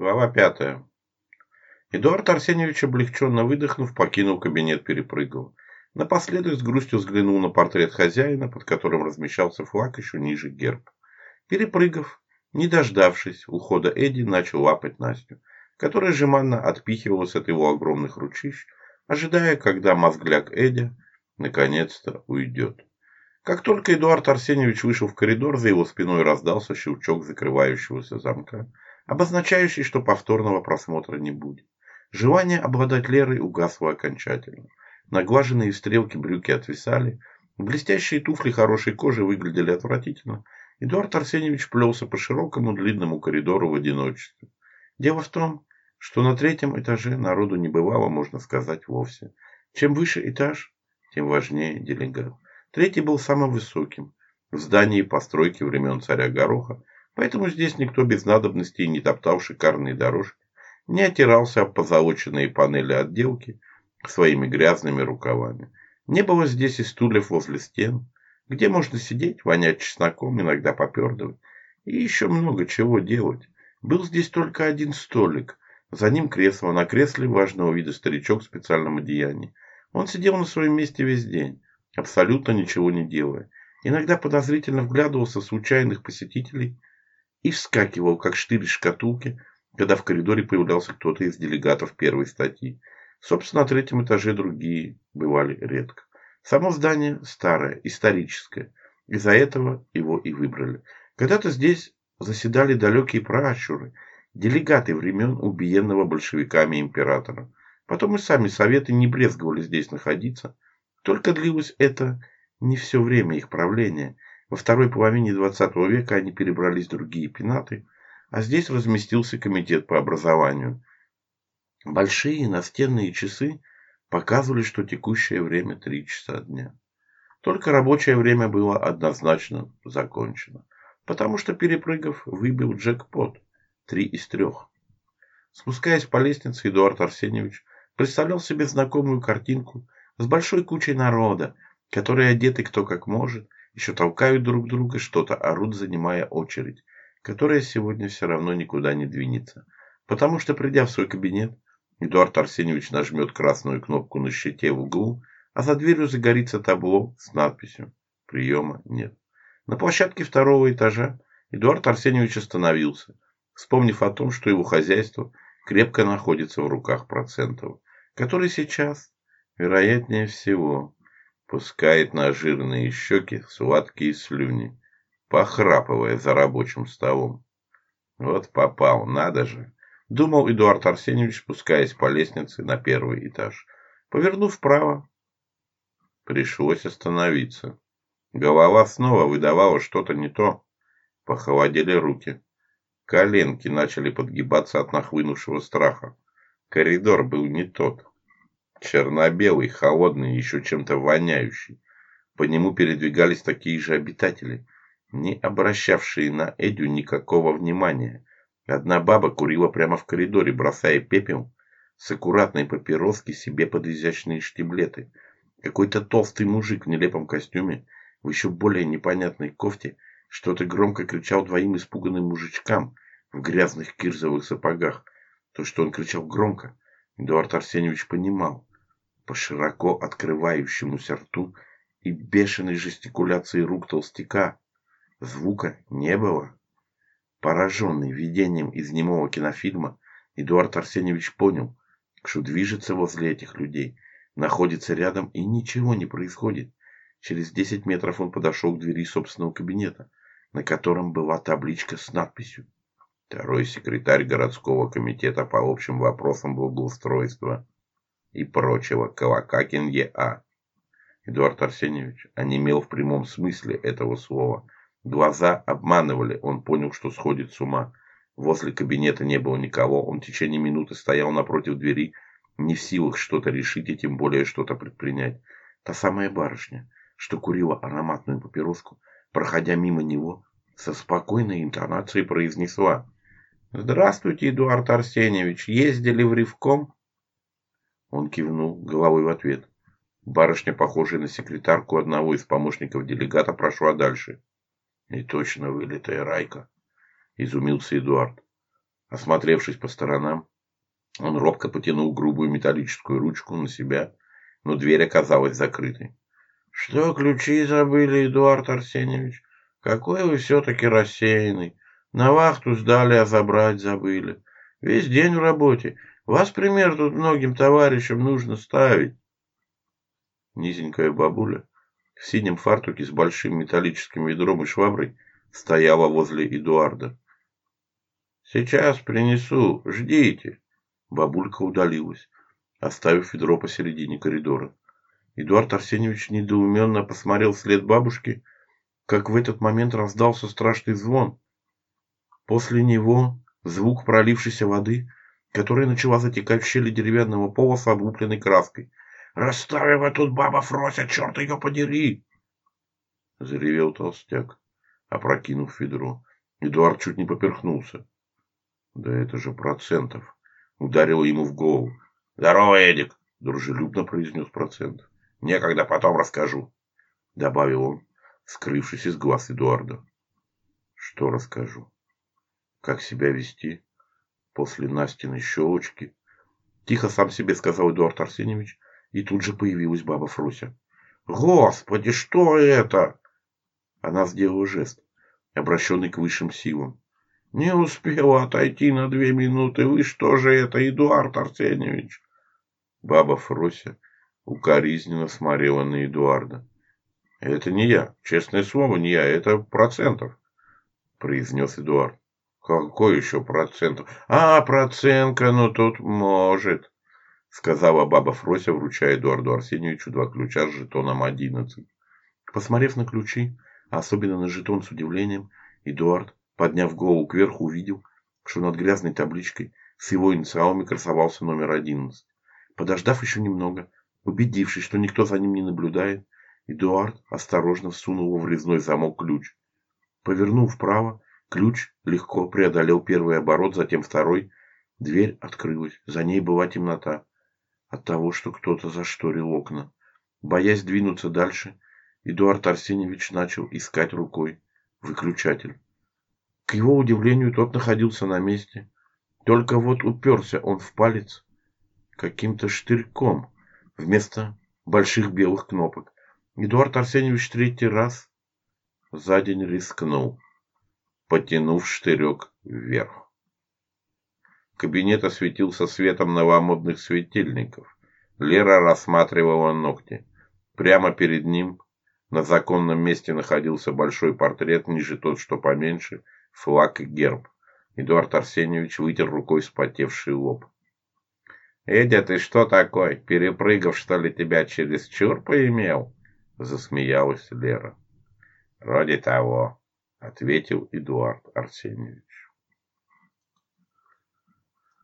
Глава пятая. Эдуард Арсеньевич, облегченно выдохнув, покинул кабинет перепрыгал. Напоследок с грустью взглянул на портрет хозяина, под которым размещался флаг еще ниже герб. Перепрыгов, не дождавшись, ухода Эдди начал лапать Настю, которая жеманно отпихивалась от его огромных ручищ, ожидая, когда мозгляк Эдди наконец-то уйдет. Как только Эдуард Арсеньевич вышел в коридор, за его спиной раздался щелчок закрывающегося замка – обозначающий, что повторного просмотра не будет. Желание обладать Лерой угасло окончательно. Наглаженные стрелки брюки отвисали, блестящие туфли хорошей кожи выглядели отвратительно. Эдуард Арсеньевич плелся по широкому длинному коридору в одиночестве. Дело в том, что на третьем этаже народу не бывало, можно сказать, вовсе. Чем выше этаж, тем важнее делегат. Третий был самым высоким. В здании постройки времен царя Гороха поэтому здесь никто без надобности, не топтал шикарные дорожки, не отирался об позолоченные панели отделки своими грязными рукавами. Не было здесь и стульев возле стен, где можно сидеть, вонять чесноком, иногда попердывать, и еще много чего делать. Был здесь только один столик, за ним кресло, на кресле важного вида старичок в специальном одеянии. Он сидел на своем месте весь день, абсолютно ничего не делая. Иногда подозрительно вглядывался в случайных посетителей и вскакивал, как штырь из шкатулки, когда в коридоре появлялся кто-то из делегатов первой статьи. Собственно, на третьем этаже другие бывали редко. Само здание старое, историческое. Из-за этого его и выбрали. Когда-то здесь заседали далекие пращуры, делегаты времен убиенного большевиками императора. Потом и сами советы не брезговали здесь находиться. Только длилось это не все время их правления – во второй половине XX века они перебрались в другие пенаты, а здесь разместился комитет по образованию. Большие настенные часы показывали, что текущее время 3 часа дня. Только рабочее время было однозначно закончено, потому что Перепрыгов выбил джекпот три из трех. Спускаясь по лестнице, Эдуард Арсеньевич представлял себе знакомую картинку с большой кучей народа, которые одеты кто как может – еще толкают друг друга, что-то орут, занимая очередь, которая сегодня все равно никуда не двинется. Потому что, придя в свой кабинет, Эдуард Арсеньевич нажмет красную кнопку на щите в углу, а за дверью загорится табло с надписью «Приема нет». На площадке второго этажа Эдуард Арсеньевич остановился, вспомнив о том, что его хозяйство крепко находится в руках процентов, которые сейчас, вероятнее всего, пускает на жирные щеки сладкие слюни, похрапывая за рабочим столом. Вот попал, надо же, думал Эдуард Арсеньевич, спускаясь по лестнице на первый этаж. Повернув вправо, пришлось остановиться. Голова снова выдавала что-то не то. Похолодели руки. Коленки начали подгибаться от нахлынувшего страха. Коридор был не тот черно-белый, холодный, еще чем-то воняющий. По нему передвигались такие же обитатели, не обращавшие на Эдю никакого внимания. Одна баба курила прямо в коридоре, бросая пепел с аккуратной папироски себе под изящные штиблеты. Какой-то толстый мужик в нелепом костюме, в еще более непонятной кофте, что-то громко кричал двоим испуганным мужичкам в грязных кирзовых сапогах. То, что он кричал громко, Эдуард Арсеньевич понимал по широко открывающемуся рту и бешеной жестикуляции рук толстяка. Звука не было. Пораженный видением из немого кинофильма, Эдуард Арсеньевич понял, что движется возле этих людей, находится рядом и ничего не происходит. Через 10 метров он подошел к двери собственного кабинета, на котором была табличка с надписью «Второй секретарь городского комитета по общим вопросам благоустройства и прочего Калакакинье А. Эдуард Арсеньевич онемел в прямом смысле этого слова. Глаза обманывали, он понял, что сходит с ума. Возле кабинета не было никого, он в течение минуты стоял напротив двери, не в силах что-то решить и тем более что-то предпринять. Та самая барышня, что курила ароматную папироску, проходя мимо него, со спокойной интонацией произнесла. «Здравствуйте, Эдуард Арсеньевич, ездили в Ревком?» Он кивнул головой в ответ. Барышня, похожая на секретарку одного из помощников делегата, прошла дальше. «И точно вылитая райка», — изумился Эдуард. Осмотревшись по сторонам, он робко потянул грубую металлическую ручку на себя, но дверь оказалась закрытой. «Что ключи забыли, Эдуард Арсеньевич? Какой вы все-таки рассеянный! На вахту сдали, а забрать забыли. Весь день в работе. Вас пример тут многим товарищам нужно ставить. Низенькая бабуля в синем фартуке с большим металлическим ведром и шваброй стояла возле Эдуарда. «Сейчас принесу, ждите!» Бабулька удалилась, оставив ведро посередине коридора. Эдуард Арсеньевич недоуменно посмотрел вслед бабушки, как в этот момент раздался страшный звон. После него звук пролившейся воды – которая начала затекать в щели деревянного пола с облупленной краской. «Расстаивай тут, баба Фрося, черт ее подери!» Заревел толстяк, опрокинув ведро. Эдуард чуть не поперхнулся. «Да это же процентов!» Ударил ему в голову. «Здорово, Эдик!» — дружелюбно произнес процент. «Некогда, потом расскажу», — добавил он, скрывшись из глаз Эдуарда. «Что расскажу? Как себя вести?» после Настиной щелочки, тихо сам себе сказал Эдуард Арсеньевич, и тут же появилась баба Фруся. «Господи, что это?» Она сделала жест, обращенный к высшим силам. «Не успела отойти на две минуты. Вы что же это, Эдуард Арсеньевич?» Баба Фруся укоризненно смотрела на Эдуарда. «Это не я. Честное слово, не я. Это процентов», — произнес Эдуард. Какой еще процент? А, процентка, ну тут может, сказала баба Фрося, вручая Эдуарду Арсеньевичу два ключа с жетоном одиннадцать. Посмотрев на ключи, особенно на жетон с удивлением, Эдуард, подняв голову кверху, увидел, что над грязной табличкой с его инициалами красовался номер одиннадцать. Подождав еще немного, убедившись, что никто за ним не наблюдает, Эдуард осторожно всунул в резной замок ключ. Повернул вправо, Ключ легко преодолел первый оборот, затем второй. Дверь открылась. За ней была темнота. От того, что кто-то зашторил окна. Боясь двинуться дальше, Эдуард Арсеньевич начал искать рукой выключатель. К его удивлению, тот находился на месте. Только вот уперся он в палец каким-то штырьком вместо больших белых кнопок. Эдуард Арсеньевич третий раз за день рискнул потянув штырек вверх. Кабинет осветился светом новомодных светильников. Лера рассматривала ногти. Прямо перед ним на законном месте находился большой портрет, ниже тот, что поменьше, флаг и герб. Эдуард Арсеньевич вытер рукой вспотевший лоб. «Эдя, ты что такой? Перепрыгав, что ли, тебя через чур поимел?» Засмеялась Лера. «Вроде того», ответил Эдуард Арсеньевич.